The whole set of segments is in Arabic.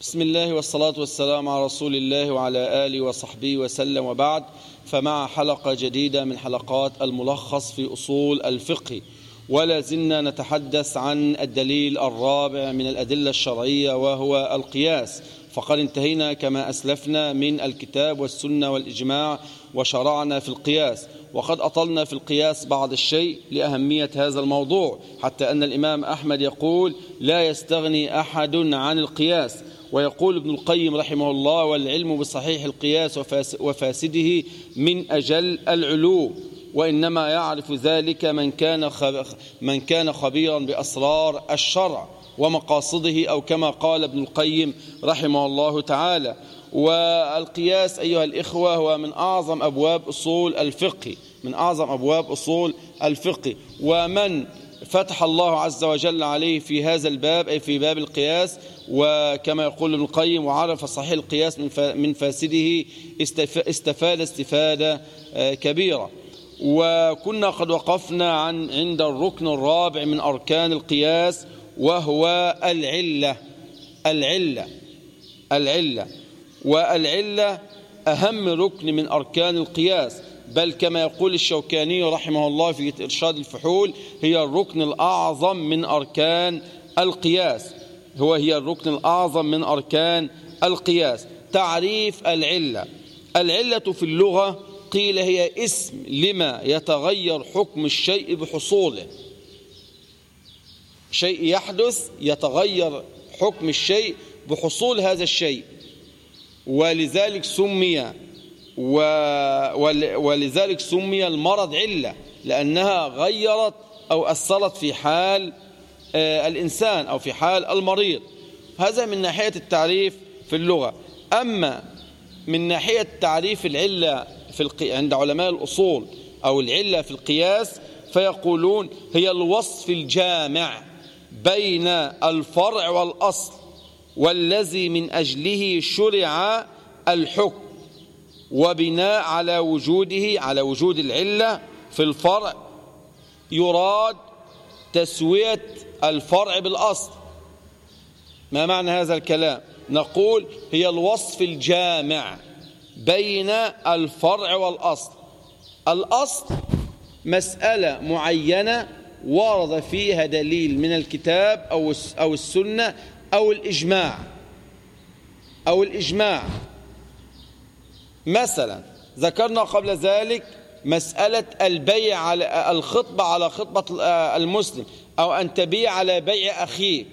بسم الله والصلاة والسلام على رسول الله وعلى آله وصحبه وسلم وبعد. فمع حلقة جديدة من حلقات الملخص في أصول الفقه ولا زلنا نتحدث عن الدليل الرابع من الأدلة الشرعية وهو القياس. فقد انتهينا كما أسلفنا من الكتاب والسنة والإجماع وشرعنا في القياس. وقد أطلنا في القياس بعض الشيء لأهمية هذا الموضوع حتى أن الإمام أحمد يقول لا يستغني أحد عن القياس ويقول ابن القيم رحمه الله والعلم بصحيح القياس وفاسده من أجل العلوم وإنما يعرف ذلك من كان من كان خبيرا بأسرار الشرع ومقاصده أو كما قال ابن القيم رحمه الله تعالى والقياس أيها الإخوة هو من أعظم أبواب أصول الفقه من أعظم أبواب أصول الفقه. ومن فتح الله عز وجل عليه في هذا الباب أي في باب القياس وكما يقول ابن القيم وعرف صحيح القياس من فاسده استفاد استفادة كبيرة. وكنا قد وقفنا عن عند الركن الرابع من أركان القياس وهو العلة العلة العلة. والعلة أهم ركن من أركان القياس. بل كما يقول الشوكاني رحمه الله في إرشاد الفحول هي الركن الأعظم من أركان القياس. هو هي الركن الأعظم من أركان القياس. تعريف العلة. العلة في اللغة قيل هي اسم لما يتغير حكم الشيء بحصوله. شيء يحدث يتغير حكم الشيء بحصول هذا الشيء. ولذلك سمي ولذلك سمي المرض علة لأنها غيرت أو أثرت في حال الإنسان أو في حال المريض. هذا من ناحية التعريف في اللغة. أما من ناحية تعريف العلة في القي... عند علماء الأصول أو العلة في القياس فيقولون هي الوصف الجامع بين الفرع والأصل والذي من أجله شرع الحكم وبناء على وجوده على وجود العلة في الفرع. يراد تسوية الفرع بالأصل. ما معنى هذا الكلام؟ نقول هي الوصف الجامع بين الفرع والأصل. الأصل مسألة معينة ورد فيها دليل من الكتاب أو أو السنة أو الإجماع. أو الإجماع. مثلا ذكرنا قبل ذلك مسألة البيع على الخطبة على خطبة المسلم. أو أن تبيع على بيع أخيك.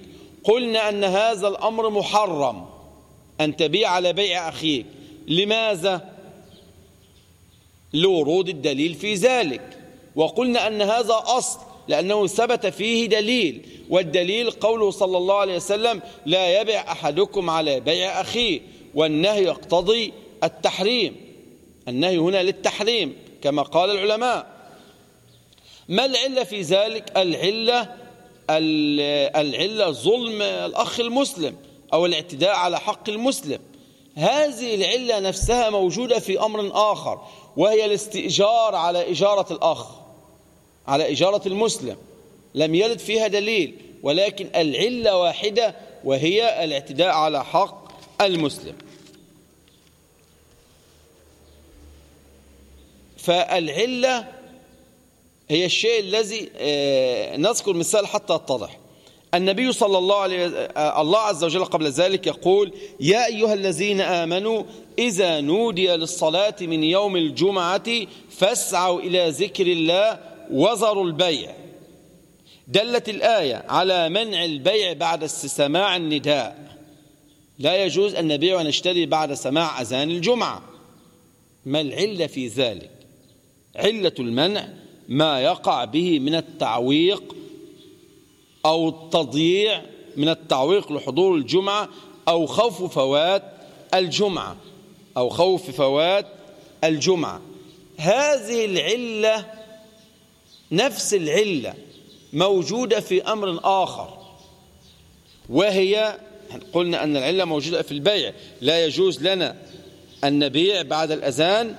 قلنا أن هذا الأمر محرم أن تبيع على بيع أخيك. لماذا؟ لورود الدليل في ذلك. وقلنا أن هذا أصل لأنه ثبت فيه دليل. والدليل قوله صلى الله عليه وسلم لا يبع أحدكم على بيع أخيه. والنهي يقتضي التحريم. النهي هنا للتحريم كما قال العلماء. ما العلة في ذلك؟ العلة العلة ظلم الأخ المسلم أو الاعتداء على حق المسلم. هذه العلة نفسها موجودة في أمر آخر وهي الاستئجار على إجارة الأخ على إجارة المسلم. لم يرد فيها دليل ولكن العلة واحدة وهي الاعتداء على حق المسلم. فالعلة هي الشيء الذي نذكر مثال حتى يتضح النبي صلى الله عليه الله عز وجل قبل ذلك يقول يا أيها الذين آمنوا إذا نودي للصلاة من يوم الجمعة فاسعوا إلى ذكر الله وذروا البيع. دلت الآية على منع البيع بعد سماع النداء. لا يجوز أن نبيع ونشتري بعد سماع أذان الجمعة. ما العلة في ذلك؟ علة المنع ما يقع به من التعويق أو التضييع من التعويق لحضور الجمعة أو خوف فوات الجمعة أو خوف فوات الجمعة. هذه العلة نفس العلة موجودة في أمر آخر وهي قلنا أن العلة موجودة في البيع. لا يجوز لنا أن نبيع بعد الأذان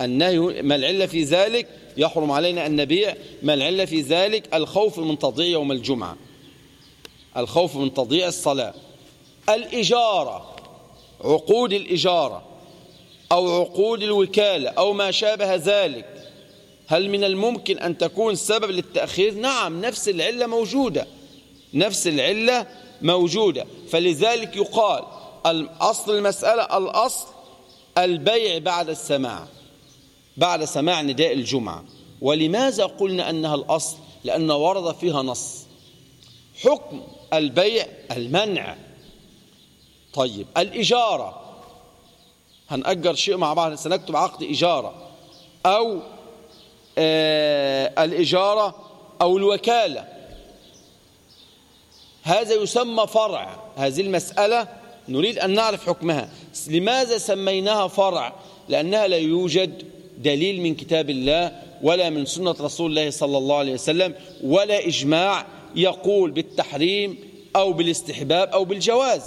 النهي ما العلة في ذلك؟ يحرم علينا أن نبيع. ما العلة في ذلك؟ الخوف من تضييع يوم الجمعة. الخوف من تضييع الصلاة. الإجارة عقود الإجارة أو عقود الوكالة أو ما شابه ذلك. هل من الممكن أن تكون سبب للتأخير؟ نعم نفس العلة موجودة. نفس العلة موجودة. فلذلك يقال الأصل المسألة الأصل البيع بعد السماع. بعد سماع نداء الجمعة. ولماذا قلنا أنها الأصل؟ لأن ورد فيها نص. حكم البيع المنع. طيب الإجارة. هنأجر شيء مع بعض سنكتب عقد إجارة. أو آه الإجارة أو الوكالة. هذا يسمى فرع. هذه المسألة نريد أن نعرف حكمها. لماذا سميناها فرع؟ لأنها لا يوجد دليل من كتاب الله ولا من سنة رسول الله صلى الله عليه وسلم ولا إجماع يقول بالتحريم أو بالاستحباب أو بالجواز.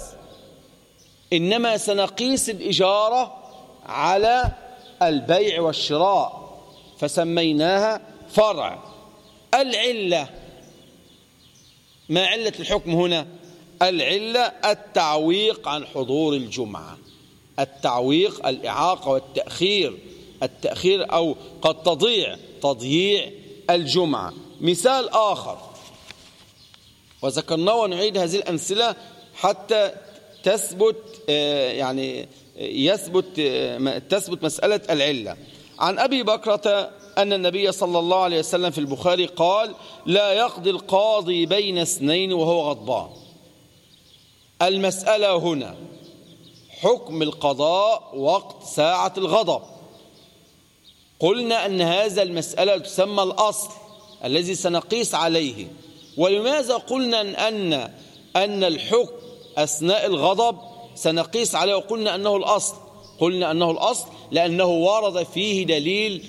إنما سنقيس الإجارة على البيع والشراء فسميناها فرع. العلة ما علة الحكم هنا؟ العلة التعويق عن حضور الجمعة التعويق الإعاقة والتأخير. التأخير أو قد تضيع تضييع الجمعة. مثال آخر. وذكرناه ونعيد هذه الأمثلة حتى تثبت آه، يعني يثبت آه، تثبت مسألة العلة. عن أبي بكرة أن النبي صلى الله عليه وسلم في البخاري قال لا يقضي القاضي بين اثنين وهو غضبان. المسألة هنا حكم القضاء وقت ساعة الغضب. قلنا أن هذا المسألة تسمى الأصل الذي سنقيس عليه. ولماذا قلنا أن أن الحكم أثناء الغضب سنقيس عليه وقلنا أنه الأصل؟ قلنا أنه الأصل لأنه ورد فيه دليل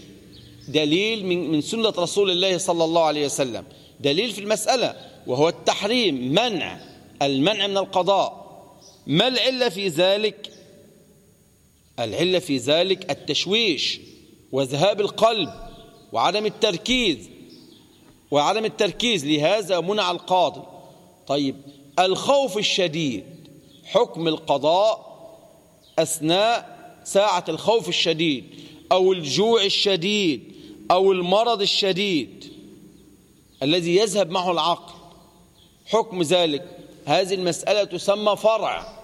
دليل من من سنة رسول الله صلى الله عليه وسلم. دليل في المسألة وهو التحريم منع. المنع من القضاء. ما العلة في ذلك؟ العلة في ذلك التشويش. وذهاب القلب وعدم التركيز وعدم التركيز لهذا منع القاضي. طيب الخوف الشديد حكم القضاء أثناء ساعة الخوف الشديد أو الجوع الشديد أو المرض الشديد الذي يذهب معه العقل. حكم ذلك هذه المسألة تسمى فرع.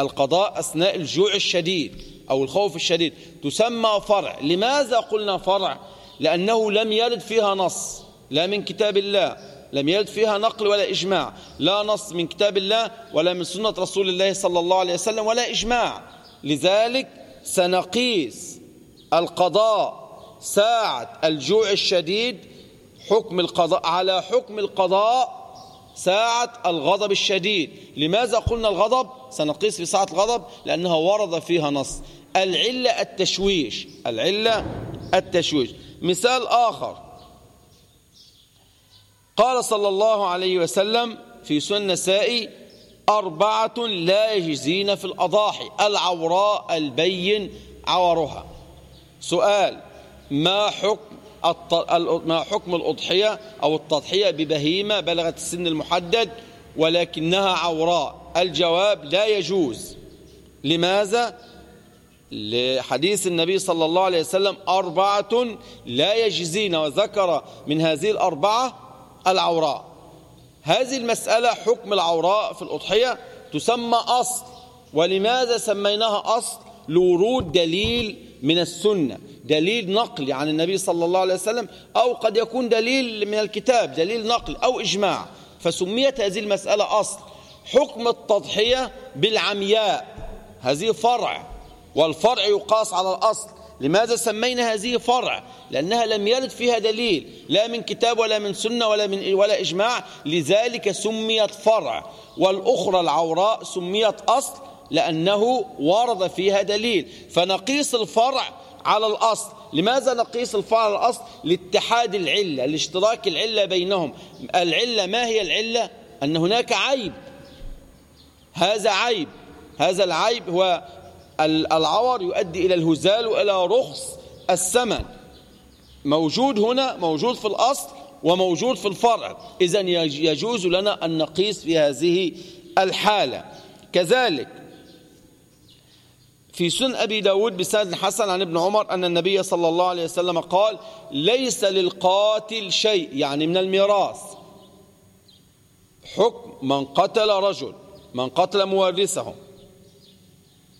القضاء أثناء الجوع الشديد. أو الخوف الشديد. تسمى فرع. لماذا قلنا فرع؟ لأنه لم يرد فيها نص. لا من كتاب الله. لم يرد فيها نقل ولا إجماع. لا نص من كتاب الله ولا من سنة رسول الله صلى الله عليه وسلم ولا إجماع. لذلك سنقيس القضاء ساعة الجوع الشديد حكم القضاء على حكم القضاء ساعة الغضب الشديد. لماذا قلنا الغضب؟ سنقيس في ساعة الغضب لأنها ورد فيها نص. العلة التشويش. العلة التشويش. مثال آخر. قال صلى الله عليه وسلم في سنة النسائي أربعة لا يجزين في الأضاحي. العوراء البين عورها سؤال ما حكم ما حكم الأضحية أو التضحية ببهيمة بلغت السن المحدد ولكنها عوراء. الجواب لا يجوز. لماذا؟ لحديث النبي صلى الله عليه وسلم أربعة لا يجزين وذكر من هذه الأربعة العوراء. هذه المسألة حكم العوراء في الأضحية تسمى أصل. ولماذا سميناها أصل؟ لورود دليل من السنة. دليل نقل عن النبي صلى الله عليه وسلم أو قد يكون دليل من الكتاب دليل نقل أو إجماع. فسميت هذه المسألة أصل. حكم التضحية بالعمياء. هذه فرع والفرع يقاس على الأصل. لماذا سمينا هذه فرع؟ لأنها لم يرد فيها دليل لا من كتاب ولا من سنة ولا, من ولا إجماع. لذلك سميت فرع. والأخرى العوراء سميت أصل لأنه ورد فيها دليل. فنقيس الفرع على الأصل. لماذا نقيس الفرع على الأصل؟ لاتحاد العلة لاشتراك العلة بينهم. العلة ما هي العلة؟ أن هناك عيب. هذا عيب. هذا العيب هو العور يؤدي إلى الهزال وإلى رخص الثمن. موجود هنا موجود في الأصل وموجود في الفرع. إذا يجوز لنا أن نقيس في هذه الحالة. كذلك في سن أبي داود بسند حسن عن ابن عمر أن النبي صلى الله عليه وسلم قال ليس للقاتل شيء. يعني من الميراث. حكم من قتل رجل من قتل مورثه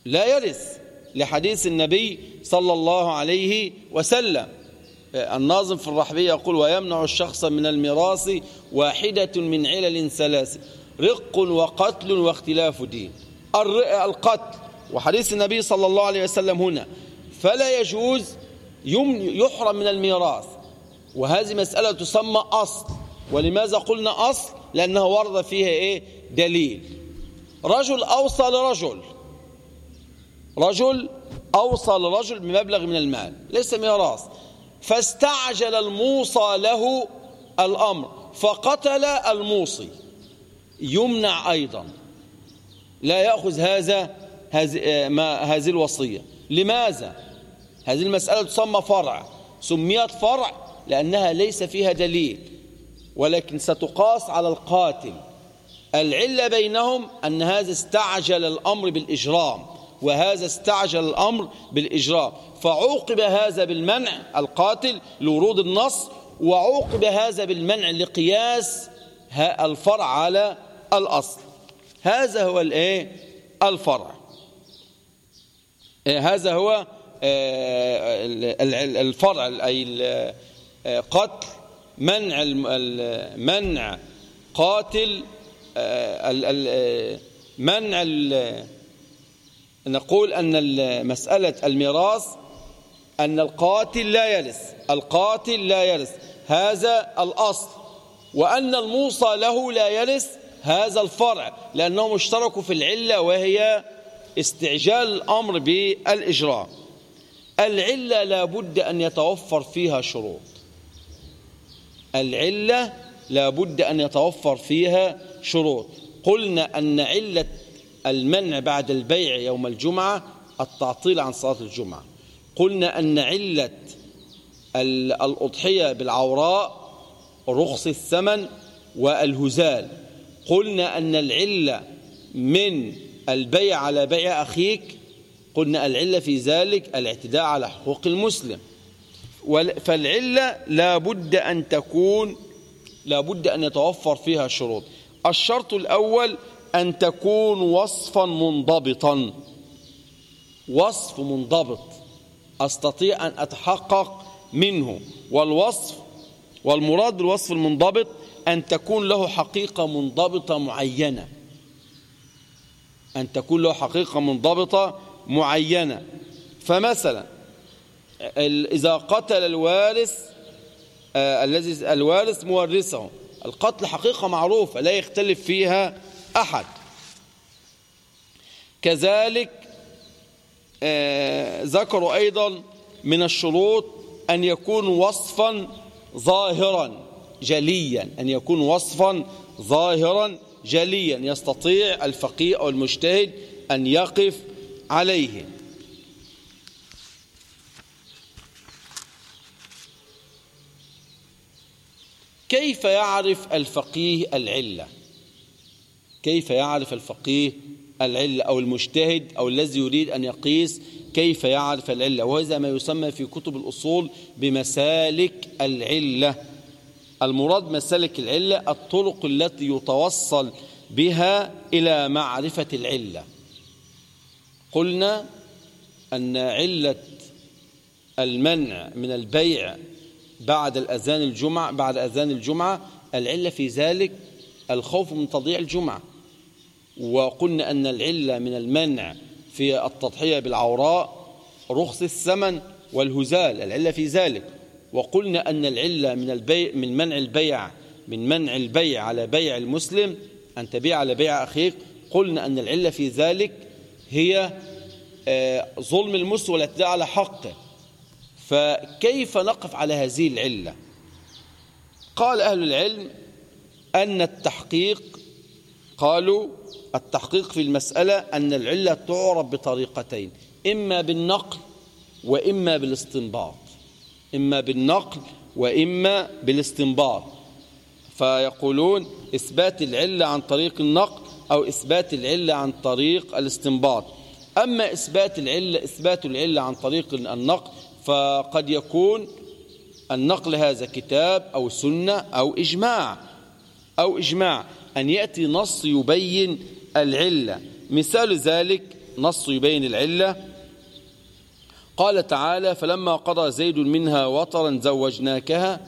لا يرث لحديث النبي صلى الله عليه وسلم. الناظم في الرحبية يقول ويمنع الشخص من الميراث واحدة من علل ثلاث رق وقتل واختلاف دين. القتل وحديث النبي صلى الله عليه وسلم هنا فلا يجوز يحرم من الميراث. وهذه مسألة تسمى أصل. ولماذا قلنا أصل؟ لأنها ورد فيها إيه؟ دليل. رجل أوصى لرجل رجل أوصى لرجل بمبلغ من المال ليس ميراث. فاستعجل الموصى له الأمر فقتل الموصي. يمنع أيضا. لا يأخذ هذا هذه الوصية. لماذا؟ هذه المسألة تسمى فرع. سميت فرع لأنها ليس فيها دليل ولكن ستقاس على القاتل. العلة بينهم أن هذا استعجل الأمر بالإجرام وهذا استعجل الأمر بالإجرام. فعوقب هذا بالمنع القاتل لورود النص وعوقب هذا بالمنع لقياس الفرع على الأصل. هذا هو الإيه؟ الفرع. هذا هو آه، الفرع أي قتل منع منع قاتل منع نقول أن مسألة الميراث أن القاتل لا يرث القاتل لا يرث هذا الأصل. وأن الموصى له لا يرث هذا الفرع لأنهم اشتركوا في العلة وهي استعجال الأمر بالإجراء. العلة لابد أن يتوفر فيها شروط. العلة لابد أن يتوفر فيها شروط. قلنا أن علة المنع بعد البيع يوم الجمعة التعطيل عن صلاة الجمعة. قلنا أن علة الأضحية بالعوراء رخص الثمن والهزال. قلنا أن العلة من البيع على بيع أخيك قلنا العلة في ذلك الاعتداء على حقوق المسلم. فالعلة لا بد أن تكون لا بد أن يتوفر فيها شروط. الشرط الأول أن تكون وصفا منضبطا. وصف منضبط. أستطيع أن أتحقق منه. والوصف والمراد بالوصف المنضبط أن تكون له حقيقة منضبطة معينة. أن تكون له حقيقة منضبطة معينة. فمثلا إذا قتل الوارث آه الذي الوارث مورثه. القتل حقيقة معروفة لا يختلف فيها أحد. كذلك آه ذكروا أيضا من الشروط أن يكون وصفا ظاهرا جليا أن يكون وصفا ظاهرا جليا يستطيع الفقيه أو المجتهد أن يقف عليه. كيف يعرف الفقيه العلة؟ كيف يعرف الفقيه العلة أو المجتهد أو الذي يريد أن يقيس كيف يعرف العلة؟ وهذا ما يسمى في كتب الأصول بمسالك العلة. المراد مسالك العلة الطرق التي يتوصل بها إلى معرفة العلة. قلنا أن علة المنع من البيع بعد الأذان الجمعة بعد أذان الجمعة العلة في ذلك الخوف من تضييع الجمعة. وقلنا أن العلة من المنع في التضحية بالعوراء رخص الثمن والهزال العلة في ذلك. وقلنا أن العلة من البيع من منع البيع من منع البيع على بيع المسلم أن تبيع على بيع أخيك. قلنا أن العلة في ذلك هي آه، ظلم المسلم والاعتداء على حقه. فكيف نقف على هذه العلة؟ قال أهل العلم أن التحقيق قالوا التحقيق في المسألة أن العلة تعرف بطريقتين إما بالنقل وإما بالاستنباط. إما بالنقل وإما بالاستنباط. فيقولون إثبات العلة عن طريق النقل أو إثبات العلة عن طريق الاستنباط. أما إثبات العلة إثبات العلة عن طريق النقل فقد يكون النقل هذا كتاب أو سنة أو إجماع. أو إجماع. أن يأتي نص يبين العلة. مثال ذلك نص يبين العلة قال تعالى فلما قضى زيد منها وطرا زوجناكها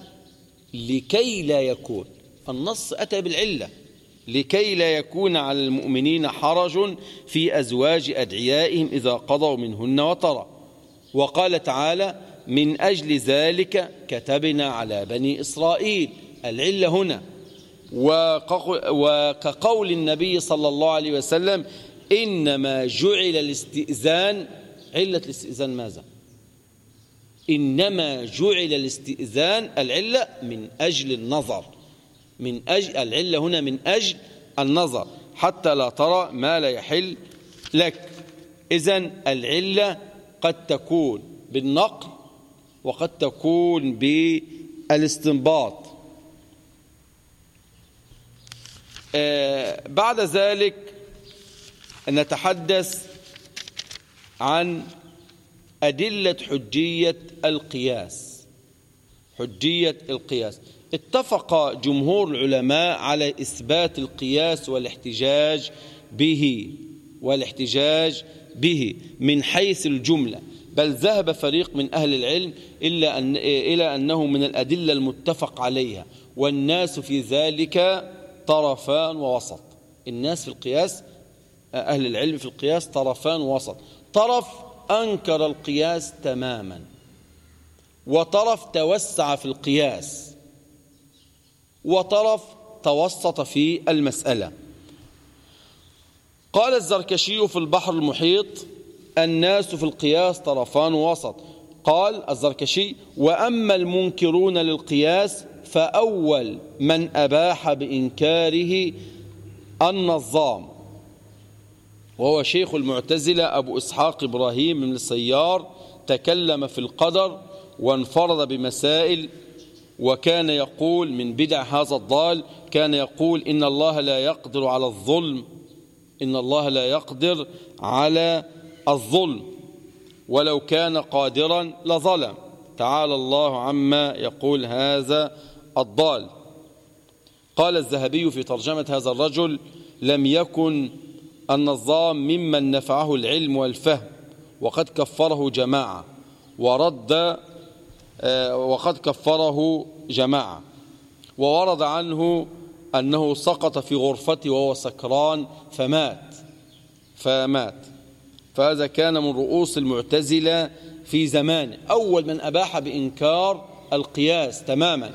لكي لا يكون. النص أتى بالعلة. لكي لا يكون على المؤمنين حرج في أزواج أدعيائهم إذا قضوا منهن وطرا. وقال تعالى من أجل ذلك كتبنا على بني إسرائيل. العلة هنا. وكقول النبي صلى الله عليه وسلم إنما جعل الاستئذان علة الاستئذان ماذا؟ إنما جعل الاستئذان العلة من أجل النظر. من أجل العلة هنا من أجل النظر. حتى لا ترى ما لا يحل لك. إذن العلة قد تكون بالنقل وقد تكون بالاستنباط. آه بعد ذلك نتحدث عن أدلة حجية القياس. حجية القياس. اتفق جمهور العلماء على إثبات القياس والاحتجاج به والاحتجاج به من حيث الجملة. بل ذهب فريق من أهل العلم إلا أن إلى أنه من الأدلة المتفق عليها. والناس في ذلك طرفان ووسط. الناس في القياس أهل العلم في القياس طرفان ووسط. طرف أنكر القياس تماما وطرف توسع في القياس وطرف توسط في المسألة. قال الزركشي في البحر المحيط الناس في القياس طرفان وسط. قال الزركشي وأما المنكرون للقياس فأول من أباح بإنكاره النظام وهو شيخ المعتزلة أبو إسحاق إبراهيم من السيار تكلم في القدر وانفرد بمسائل وكان يقول من بدع هذا الضال كان يقول إن الله لا يقدر على الظلم إن الله لا يقدر على الظلم ولو كان قادرا لظلم. تعالى الله عما يقول هذا الضال. قال الذهبي في ترجمة هذا الرجل لم يكن النظام ممن نفعه العلم والفهم وقد كفره جماعة ورد آه، وقد كفره جماعة وورد عنه أنه سقط في غرفته وهو سكران فمات فمات. فهذا كان من رؤوس المعتزلة في زمانه أول من أباح بإنكار القياس تماما.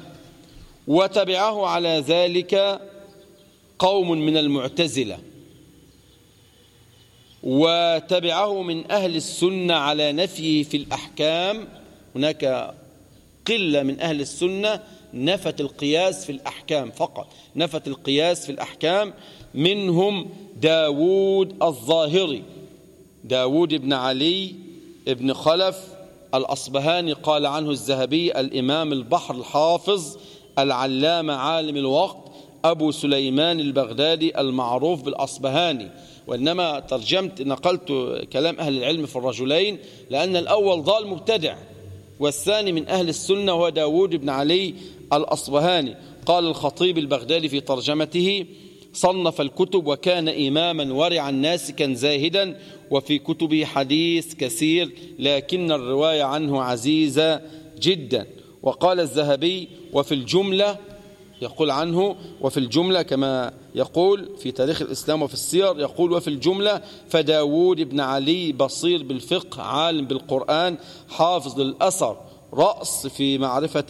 وتبعه على ذلك قوم من المعتزلة. وتبعه من أهل السنة على نفيه في الأحكام. هناك قلة من أهل السنة نفت القياس في الأحكام فقط نفت القياس في الأحكام منهم داود الظاهري. داود بن علي بن خلف الأصبهاني قال عنه الذهبي الإمام البحر الحافظ العلامة عالم الوقت أبو سليمان البغدادي المعروف بالأصبهاني وإنما ترجمت نقلت كلام أهل العلم في الرجلين لأن الأول ضال مبتدع والثاني من أهل السنة هو داود بن علي الأصبهاني. قال الخطيب البغدادي في ترجمته صنف الكتب وكان إماما ورعا ناسكا زاهدا وفي كتبه حديث كثير لكن الرواية عنه عزيزة جدا. وقال الذهبي وفي الجملة يقول عنه وفي الجملة كما يقول في تاريخ الإسلام وفي السير يقول وفي الجملة فداود بن علي بصير بالفقه عالم بالقرآن حافظ للأثر رأس في معرفة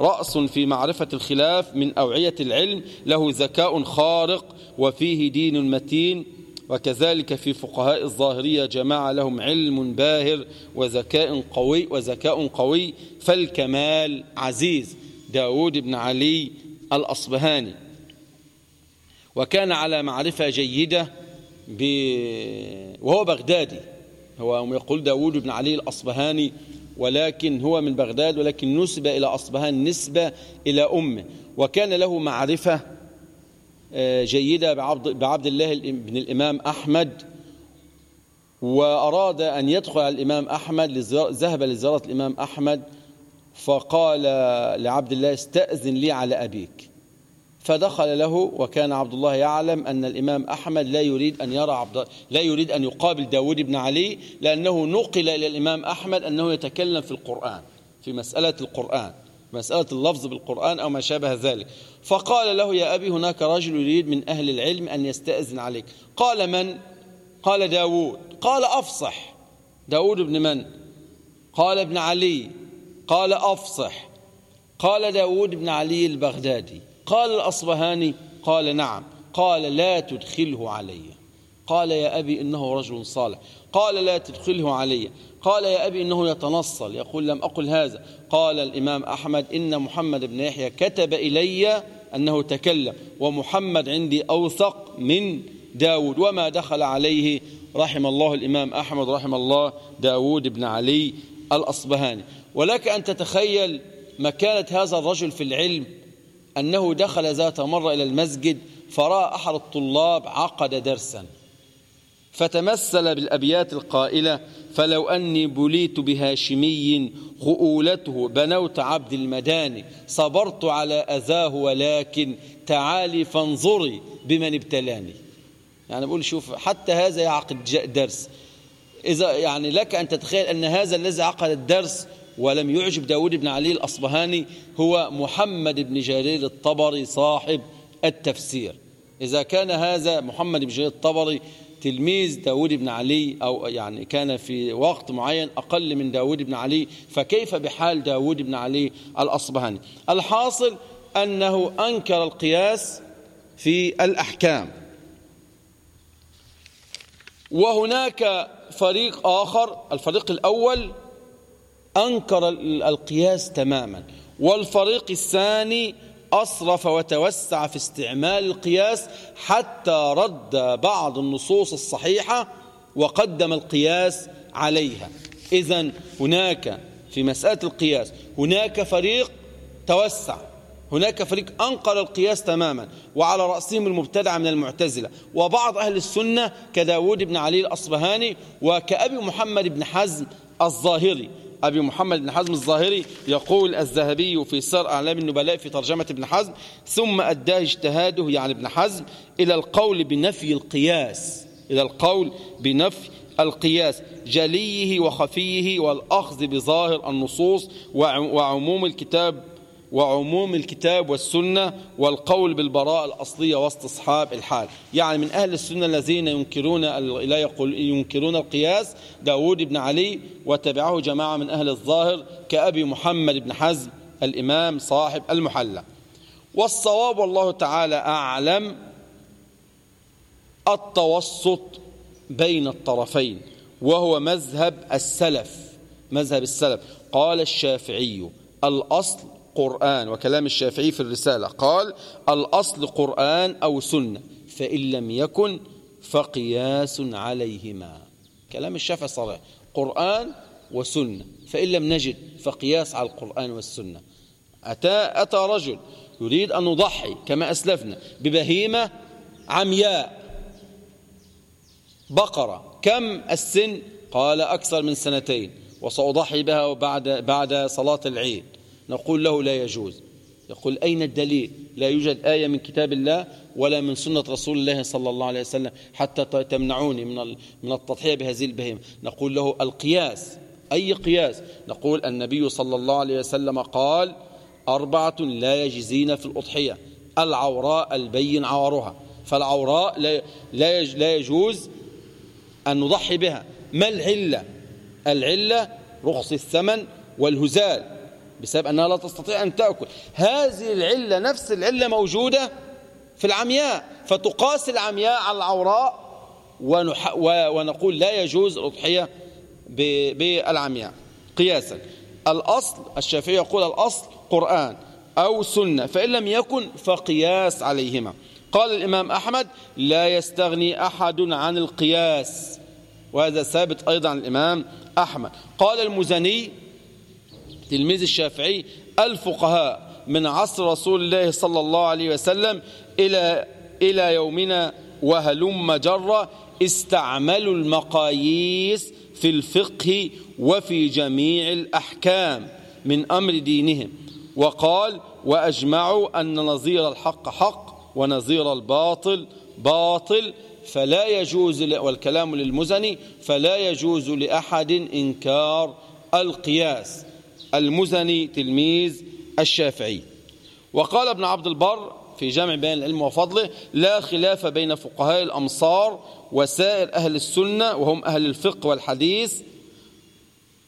رأس في معرفة الخلاف من أوعية العلم له ذكاء خارق وفيه دين متين وكذلك في فقهاء الظاهرية جماعة لهم علم باهر وذكاء قوي وذكاء قوي فالكمال عزيز. داود بن علي الأصبهاني وكان على معرفة جيدة ب... وهو بغدادي هو يقول داود بن علي الأصبهاني ولكن هو من بغداد ولكن نسبة إلى أصبهان نسبة إلى أمه وكان له معرفة جيدة بعبد, بعبد الله بن الإمام أحمد وأراد أن يدخل على الإمام أحمد ذهب لزيارة الإمام أحمد فقال لعبد الله استأذن لي على أبيك. فدخل له وكان عبد الله يعلم أن الإمام أحمد لا يريد أن يرى عبد لا يريد أن يقابل داود بن علي لأنه نقل إلى الإمام أحمد أنه يتكلم في القرآن في مسألة القرآن مسألة اللفظ بالقرآن أو ما شابه ذلك. فقال له يا أبي هناك رجل يريد من أهل العلم أن يستأذن عليك. قال من؟ قال داود قال أفصح. داود بن من؟ قال ابن علي. قال أفصح. قال داود بن علي البغدادي. قال الأصبهاني قال نعم. قال لا تدخله علي. قال يا أبي إنه رجل صالح. قال لا تدخله علي. قال يا أبي إنه يتنصل. يقول لم أقل هذا. قال الإمام أحمد إن محمد بن يحيى كتب إلي أنه تكلم ومحمد عندي أوثق من داود. وما دخل عليه رحم الله الإمام أحمد رحم الله داود بن علي الأصبهاني. ولك أن تتخيل مكانة هذا الرجل في العلم أنه دخل ذات مرة إلى المسجد فرأى أحد الطلاب عقد درسا. فتمثل بالأبيات القائلة فلو أني بليت بهاشمي خؤولته بنوت عبد المداني صبرت على أذاه ولكن تعالي فانظري بمن ابتلاني. يعني بقول شوف حتى هذا يعقد درس. إذا يعني لك أن تتخيل أن هذا الذي عقد الدرس ولم يعجب داود بن علي الأصبهاني هو محمد بن جرير الطبري صاحب التفسير. إذا كان هذا محمد بن جرير الطبري تلميذ داود بن علي أو يعني كان في وقت معين أقل من داود بن علي فكيف بحال داود بن علي الأصبهاني؟ الحاصل أنه أنكر القياس في الأحكام. وهناك فريق آخر الفريق الأول أنكر القياس تماما والفريق الثاني أصرف وتوسع في استعمال القياس حتى رد بعض النصوص الصحيحة وقدم القياس عليها. إذا هناك في مسألة القياس هناك فريق توسع هناك فريق أنقر القياس تماما وعلى رأسهم المبتدع من المعتزلة وبعض أهل السنة كداود بن علي الأصبهاني وكأبي محمد بن حزم الظاهري. أبي محمد بن حزم الظاهري يقول الذهبي في سر أعلام النبلاء في ترجمة ابن حزم ثم أداه اجتهاده يعني ابن حزم إلى القول بنفي القياس إلى القول بنفي القياس جليه وخفيه والأخذ بظاهر النصوص وعموم الكتاب وعموم الكتاب والسنة والقول بالبراءة الأصلية واستصحاب الحال. يعني من أهل السنة الذين ينكرون لا يقول ينكرون القياس داود بن علي وتبعه جماعة من أهل الظاهر كأبي محمد بن حزم الإمام صاحب المحلى والصواب والله تعالى أعلم التوسط بين الطرفين وهو مذهب السلف مذهب السلف. قال الشافعي الأصل قرآن وكلام الشافعي في الرسالة. قال الأصل قرآن أو سنة فإن لم يكن فقياس عليهما. كلام الشافعي صريح قرآن وسنة. فإن لم نجد فقياس على القرآن والسنة. أتى, أتى رجل يريد أن نضحي كما أسلفنا ببهيمة عمياء بقرة. كم السن؟ قال أكثر من سنتين. وسأضحي بها بعد بعد صلاة العيد. نقول له لا يجوز. يقول أين الدليل؟ لا يوجد آية من كتاب الله ولا من سنة رسول الله صلى الله عليه وسلم حتى تمنعوني من من التضحية بهذه البهيمة. نقول له القياس. أي قياس؟ نقول النبي صلى الله عليه وسلم قال أربعة لا يجزين في الأضحية. العوراء البين عورها فالعوراء لا لا يجوز أن نضحي بها. ما العلة؟ العلة رخص الثمن والهزال. بسبب أنها لا تستطيع أن تأكل. هذه العلة نفس العلة موجودة في العمياء. فتقاس العمياء على العوراء ونح... ونقول لا يجوز الأضحية بالعمياء. قياسا. الأصل الشافعي يقول الأصل قرآن أو سنة فإن لم يكن فقياس عليهما. قال الإمام أحمد لا يستغني أحد عن القياس. وهذا ثابت أيضا عن الإمام أحمد. قال المزني تلميذ الشافعي الفقهاء من عصر رسول الله صلى الله عليه وسلم إلى إلى يومنا وهلم جرة استعملوا المقاييس في الفقه وفي جميع الأحكام من أمر دينهم. وقال وأجمعوا أن نظير الحق حق ونظير الباطل باطل فلا يجوز والكلام للمزني فلا يجوز لأحد إنكار القياس. المزني تلميذ الشافعي. وقال ابن عبد البر في جامع بيان العلم وفضله لا خلاف بين فقهاء الأمصار وسائر أهل السنة وهم أهل الفقه والحديث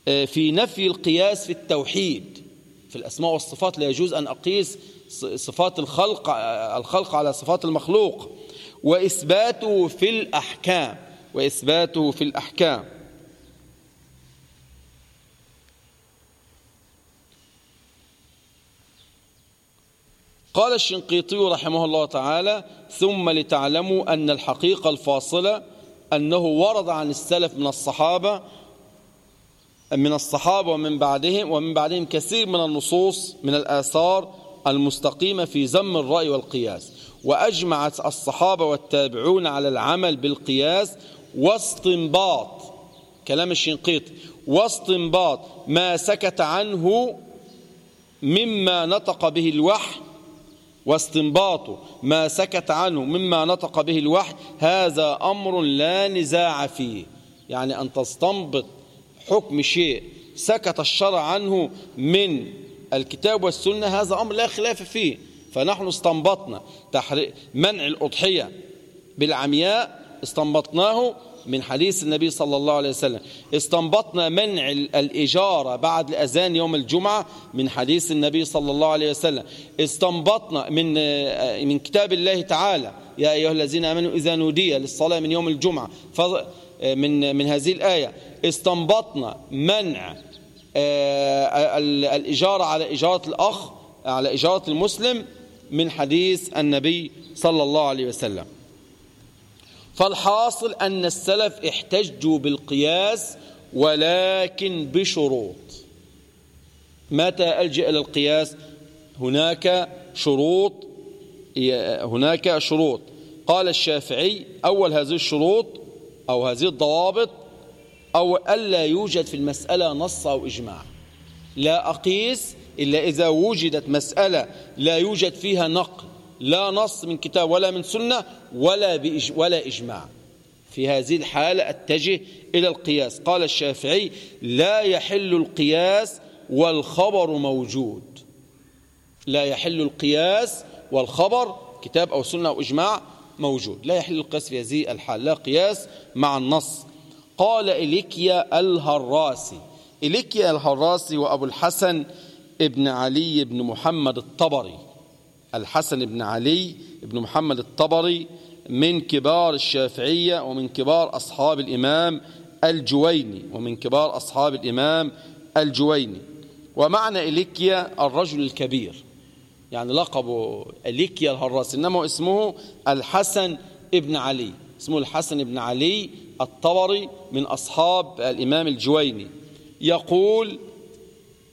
آه، في نفي القياس في التوحيد في الأسماء والصفات. لا يجوز أن أقيس صفات الخلق الخلق على صفات المخلوق. وإثباته في الأحكام وإثباته في الأحكام. قال الشنقيطي رحمه الله تعالى ثم لتعلموا أن الحقيقة الفاصلة أنه ورد عن السلف من الصحابة من الصحابة ومن بعدهم ومن بعدهم كثير من النصوص من الآثار المستقيمة في ذم الرأي والقياس. وأجمعت الصحابة والتابعون على العمل بالقياس واستنباط كلام الشنقيطي واستنباط ما سكت عنه مما نطق به الوحي واستنباط ما سكت عنه مما نطق به الوحي هذا أمر لا نزاع فيه. يعني أن تستنبط حكم شيء سكت الشرع عنه من الكتاب والسنة هذا أمر لا خلاف فيه. فنحن استنبطنا. منع الأضحية بالعمياء استنبطناه من حديث النبي صلى الله عليه وسلم. استنبطنا منع الإجارة بعد الأذان يوم الجمعة من حديث النبي صلى الله عليه وسلم. استنبطنا من من كتاب الله تعالى. يا أيها الذين آمنوا إذا نودي للصلاة من يوم الجمعة. من من هذه الآية. استنبطنا منع آه، الإجارة على إجارة الأخ على إجارة المسلم من حديث النبي صلى الله عليه وسلم. فالحاصل أن السلف احتجوا بالقياس ولكن بشروط. متى ألجأ إلى القياس؟ هناك شروط هناك شروط. قال الشافعي أول هذه الشروط أو هذه الضوابط أو ألا يوجد في المسألة نص أو إجماع. لا أقيس إلا إذا وجدت مسألة لا يوجد فيها نقل. لا نص من كتاب ولا من سنة ولا, بإج ولا إجماع. في هذه الحالة أتجه إلى القياس. قال الشافعي لا يحل القياس والخبر موجود. لا يحل القياس والخبر كتاب أو سنة أو إجماع موجود. لا يحل القياس في هذه الحال لا قياس مع النص. قال إليكيا الهراسي. إليكيا الهراسي وأبو الحسن ابن علي بن محمد الطبري. الحسن بن علي بن محمد الطبري من كبار الشافعية ومن كبار أصحاب الإمام الجويني ومن كبار أصحاب الإمام الجويني. ومعنى إليكيا الرجل الكبير. يعني لقبه إليكيا الهراس إنما اسمه الحسن ابن علي. اسمه الحسن بن علي الطبري من أصحاب الإمام الجويني. يقول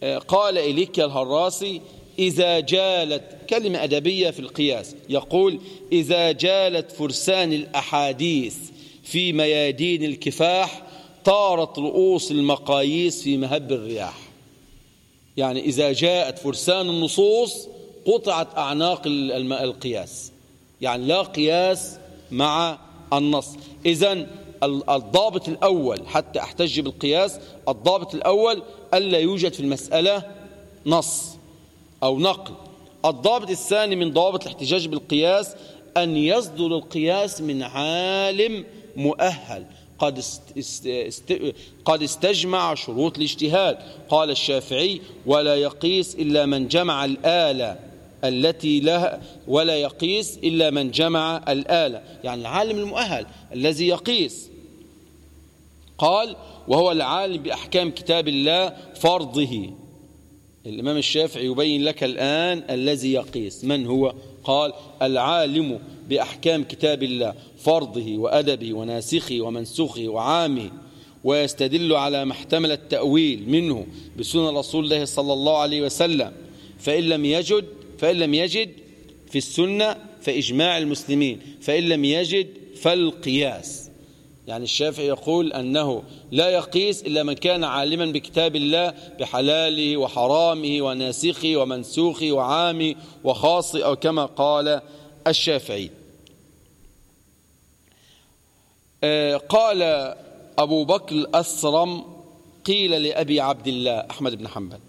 آه، قال إليكيا الهراسي إذا جالت كلمة أدبية في القياس. يقول إذا جالت فرسان الأحاديث في ميادين الكفاح طارت رؤوس المقاييس في مهب الرياح. يعني إذا جاءت فرسان النصوص قطعت أعناق القياس. يعني لا قياس مع النص. إذا الضابط الأول حتى أحتج بالقياس الضابط الأول ألا يوجد في المسألة نص أو نقل. الضابط الثاني من ضوابط الاحتجاج بالقياس أن يصدر القياس من عالم مؤهل. قد, است است قد استجمع شروط الاجتهاد. قال الشافعي ولا يقيس إلا من جمع الآلة التي لها ولا يقيس إلا من جمع الآلة. يعني العالم المؤهل الذي يقيس. قال وهو العالم بأحكام كتاب الله فرضه. الإمام الشافعي يبين لك الآن الذي يقيس. من هو؟ قال العالم بأحكام كتاب الله فرضه وأدبه وناسخه ومنسوخه وعامه ويستدل على ما احتمل التأويل منه بسنة رسول الله صلى الله عليه وسلم. فإن لم يجد فإن لم يجد في السنة فإجماع المسلمين فإن لم يجد فالقياس. يعني الشافعي يقول أنه لا يقيس إلا من كان عالما بكتاب الله بحلاله وحرامه وناسخه ومنسوخه وعامه وخاصه أو كما قال الشافعي. آه، قال أبو بكر الأسرم قيل لأبي عبد الله أحمد بن حنبل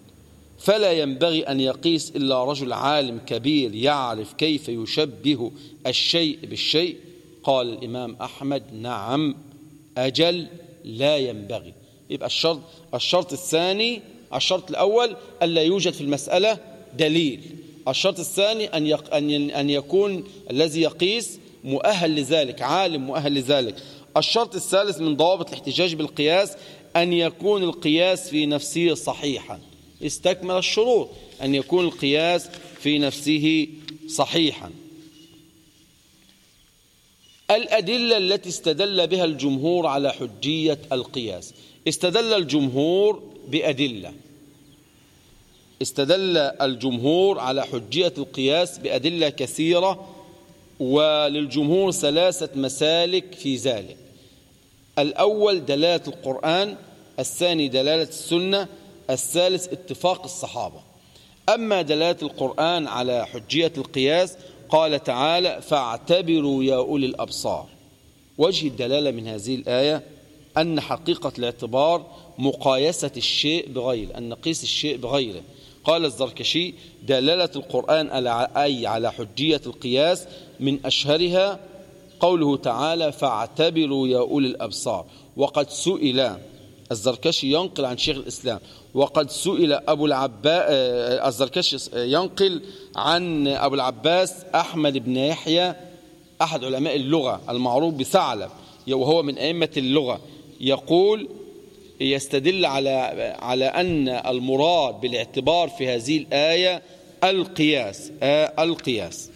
فلا ينبغي أن يقيس إلا رجل عالم كبير يعرف كيف يشبه الشيء بالشيء؟ قال الإمام أحمد نعم. أجل لا ينبغي. يبقى الشرط, الشرط الثاني الشرط الأول ألا يوجد في المسألة دليل. الشرط الثاني أن. أن يكون الذي يقيس مؤهل لذلك عالم مؤهل لذلك. الشرط الثالث من ضوابط الاحتجاج بالقياس أن يكون القياس في نفسه صحيحا. استكمل الشروط أن يكون القياس في نفسه صحيحا. الأدلة التي استدل بها الجمهور على حجية القياس. استدل الجمهور بأدلة. استدل الجمهور على حجية القياس بأدلة كثيرة وللجمهور ثلاثة مسالك في ذلك. الأول دلالة القرآن الثاني دلالة السنة الثالث اتفاق الصحابة. أما دلالة القرآن على حجية القياس قال تعالى فاعتبروا يا أولي الأبصار. وجه الدلالة من هذه الآية أن حقيقة الاعتبار مقايسة الشيء بغيره أن نقيس الشيء بغيره. قال الزركشي دلالة القرآن أي على حجية القياس من أشهرها قوله تعالى فاعتبروا يا أولي الأبصار. وقد سئل الزركشي ينقل عن شيخ الإسلام. وقد سئل أبو العباس آه، الزركشي ينقل عن أبو العباس أحمد بن يحيى أحد علماء اللغة المعروف بثعلب وهو من أئمة اللغة. يقول يستدل على على أن المراد بالاعتبار في هذه الآية القياس آه القياس.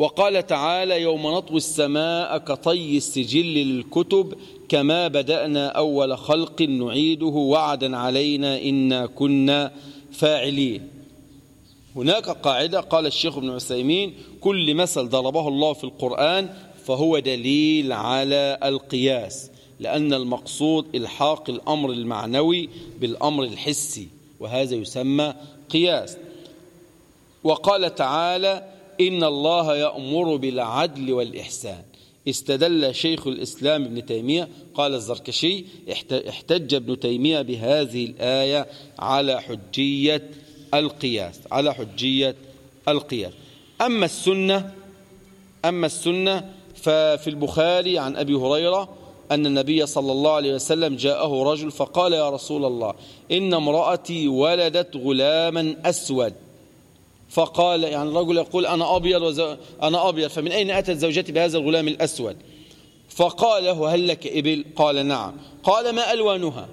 وقال تعالى يوم نطوي السماء كطي السجل للكتب كما بدأنا أول خلق نعيده وعدا علينا إنا كنا فاعلين. هناك قاعدة قال الشيخ ابن عثيمين كل مثل ضربه الله في القرآن فهو دليل على القياس لأن المقصود إلحاق الأمر المعنوي بالأمر الحسي وهذا يسمى قياس. وقال تعالى إن الله يأمر بالعدل والإحسان. استدل شيخ الإسلام ابن تيمية قال الزركشي احتج ابن تيمية بهذه الآية على حجية القياس على حجية القياس. أما السنة أما السنة ففي البخاري عن أبي هريرة أن النبي صلى الله عليه وسلم جاءه رجل فقال يا رسول الله إن امرأتي ولدت غلاما أسود. فقال يعني الرجل يقول أنا أبيض. أنا أبيض فمن أين أتت زوجتي بهذا الغلام الأسود؟ فقال له هل لك إبل؟ قال نعم. قال ما ألوانها؟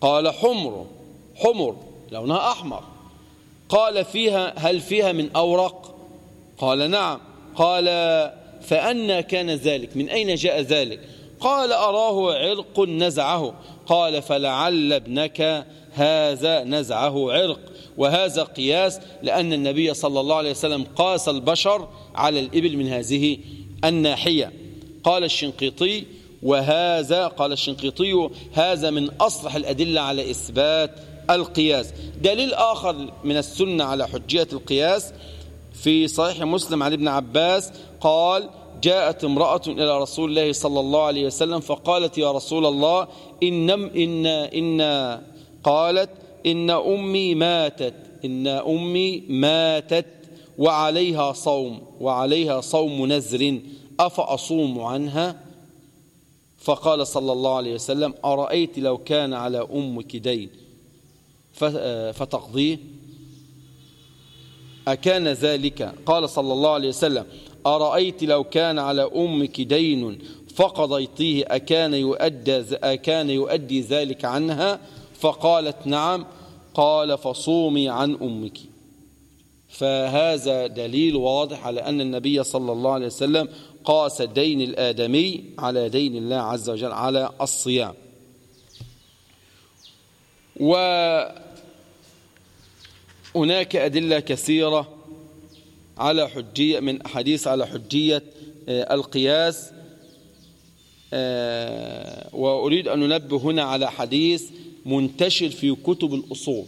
قال حمر. حمر لونها أحمر. قال فيها هل فيها من أورق؟ قال نعم. قال فأنا كان ذلك. من أين جاء ذلك؟ قال أراه عرق نزعه. قال فلعل ابنك هذا نزعه عرق. وهذا قياس لأن النبي صلى الله عليه وسلم قاس البشر على الإبل من هذه الناحية. قال الشنقيطي وهذا قال الشنقيطي هذا من أصلح الأدلة على إثبات القياس. دليل آخر من السنة على حجية القياس في صحيح مسلم عن ابن عباس قال جاءت امرأة إلى رسول الله صلى الله عليه وسلم فقالت يا رسول الله إن, إن, إن قالت إن أمي ماتت إن أمي ماتت وعليها صوم وعليها صوم نذر أفأصوم عنها؟ فقال صلى الله عليه وسلم أرأيت لو كان على أمك دين فتقضيه؟ أكان ذلك؟ قال صلى الله عليه وسلم أرأيت لو كان على أمك دين فقضيتيه أكان يؤدي, أكان يؤدي ذلك عنها؟ فقالت نعم. قال فصومي عن أمك. فهذا دليل واضح على أن النبي صلى الله عليه وسلم قاس دين الآدمي على دين الله عز وجل على الصيام. وهناك أدلة كثيرة على حجية من أحاديث على حجية القياس وأريد أن ننبه هنا على حديث منتشر في كتب الأصول.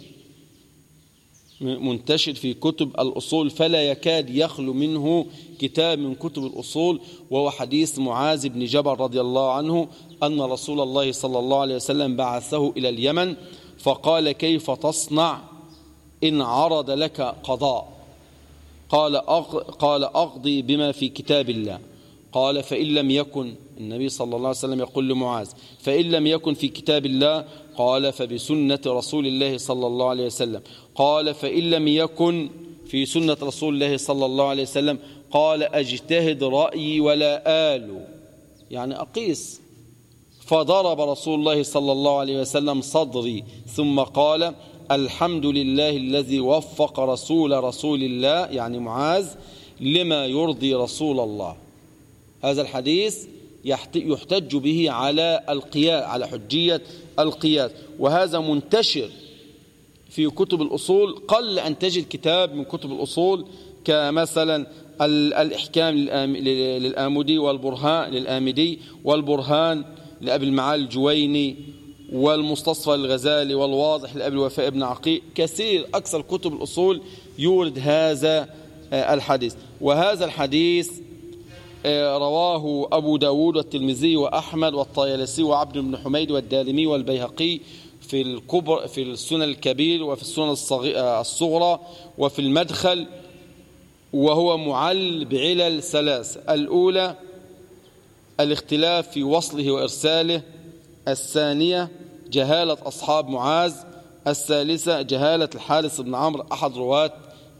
منتشر في كتب الأصول فلا يكاد يخلو منه كتاب من كتب الأصول وهو حديث معاذ بن جبل رضي الله عنه أن رسول الله صلى الله عليه وسلم بعثه إلى اليمن فقال كيف تصنع إن عرض لك قضاء؟ قال قال أقضي بما في كتاب الله. قال فإن لم يكن النبي صلى الله عليه وسلم يقول لمعاذ فإن لم يكن في كتاب الله قال فبسنة رسول الله صلى الله عليه وسلم. قال فإن لم يكن في سنة رسول الله صلى الله عليه وسلم. قال أجتهد رأيي ولا آل. يعني أقيس. فضرب رسول الله صلى الله عليه وسلم صدري. ثم قال الحمد لله الذي وفق رسول رسول الله يعني معاذ لما يرضي رسول الله. هذا الحديث يحتج به على القياس على حجية القياس. وهذا منتشر في كتب الأصول. قل أن تجد كتاب من كتب الأصول كمثلا الإحكام للآمدي والبرهان للآمدي والبرهان لأبي المعالي الجويني والمستصفى الغزالي والواضح لأبي الوفاء ابن عقيل. كثير أكثر كتب الأصول يورد هذا آه، الحديث. وهذا الحديث رواه أبو داود والتلمذي وأحمد والطيالسي وعبد بن حميد والدالمي والبيهقي في الكبر في السنن الكبير وفي السنن آه، الصغرى وفي المدخل وهو معل بعلل ثلاث. الأولى الاختلاف في وصله وإرساله. الثانية جهالة أصحاب معاذ. الثالثة جهالة الحارث بن عمرو أحد رواة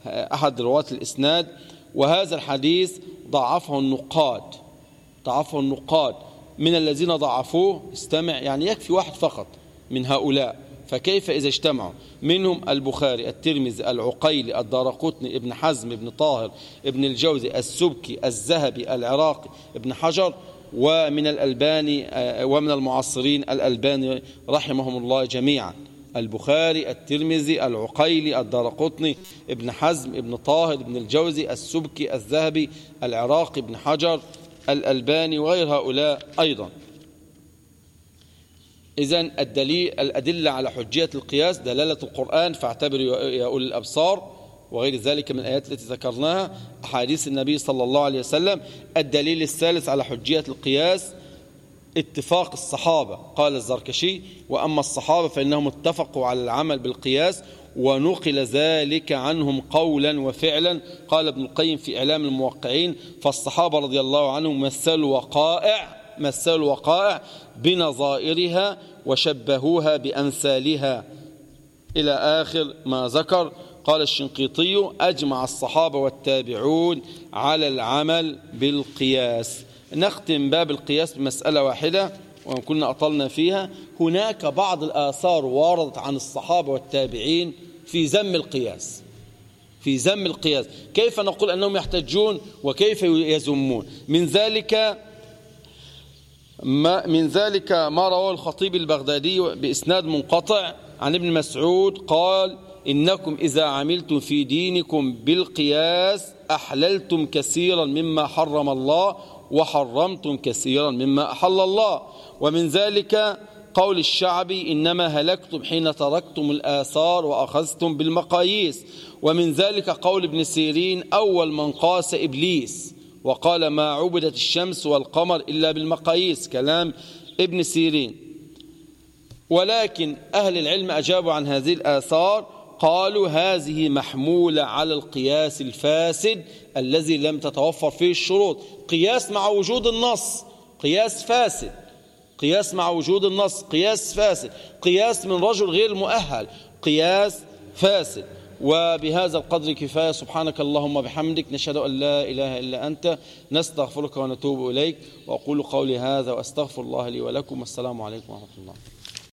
أحد رواة الإسناد. وهذا الحديث ضعفه النقاد ضعفه النقاد. من الذين ضعفوه استمع يعني يكفي واحد فقط من هؤلاء. فكيف إذا اجتمعوا؟ منهم البخاري الترمذي العقيلي الدارقطني ابن حزم ابن طاهر ابن الجوزي السبكي الذهبي العراقي ابن حجر ومن الألباني آه، ومن المعاصرين الألباني رحمهم الله جميعا. البخاري الترمذي العقيلي الدارقطني ابن حزم ابن طاهر ابن الجوزي السبكي الذهبي العراقي ابن حجر الألباني وغير هؤلاء أيضا. إذا الدليل الأدلة على حجية القياس دلالة القرآن فاعتبروا يا أولي الأبصار وغير ذلك من الآيات التي ذكرناها أحاديث النبي صلى الله عليه وسلم. الدليل الثالث على حجية القياس اتفاق الصحابة. قال الزركشي وأما الصحابة فإنهم اتفقوا على العمل بالقياس ونقل ذلك عنهم قولا وفعلا. قال ابن القيم في إعلام الموقعين فالصحابة رضي الله عنهم مثلوا وقائع مثلوا وقائع بنظائرها وشبهوها بأمثالها. إلى آخر ما ذكر قال الشنقيطي أجمع الصحابة والتابعون على العمل بالقياس. نختم باب القياس بمسألة واحدة وكنا أطلنا فيها. هناك بعض الآثار وردت عن الصحابة والتابعين في ذم القياس في ذم القياس. كيف نقول أنهم يحتجون وكيف يزمون من ذلك ما من ذلك ما رواه الخطيب البغدادي بإسناد منقطع عن ابن مسعود قال إنكم إذا عملتم في دينكم بالقياس أحللتم كثيرا مما حرم الله وحرمتم كثيرا مما أحل الله. ومن ذلك قول الشعبي إنما هلكتم حين تركتم الآثار وأخذتم بالمقاييس. ومن ذلك قول ابن سيرين أول من قاس إبليس. وقال ما عبدت الشمس والقمر إلا بالمقاييس. كلام ابن سيرين. ولكن أهل العلم أجابوا عن هذه الآثار قالوا هذه محمولة على القياس الفاسد الذي لم تتوفر فيه الشروط. قياس مع وجود النص قياس فاسد. قياس مع وجود النص قياس فاسد. قياس من رجل غير مؤهل قياس فاسد. وبهذا القدر كفاية. سبحانك اللهم بحمدك نشهد أن لا إله إلا أنت. نستغفرك ونتوب إليك. وأقول قولي هذا وأستغفر الله لي ولكم. السلام عليكم ورحمة الله.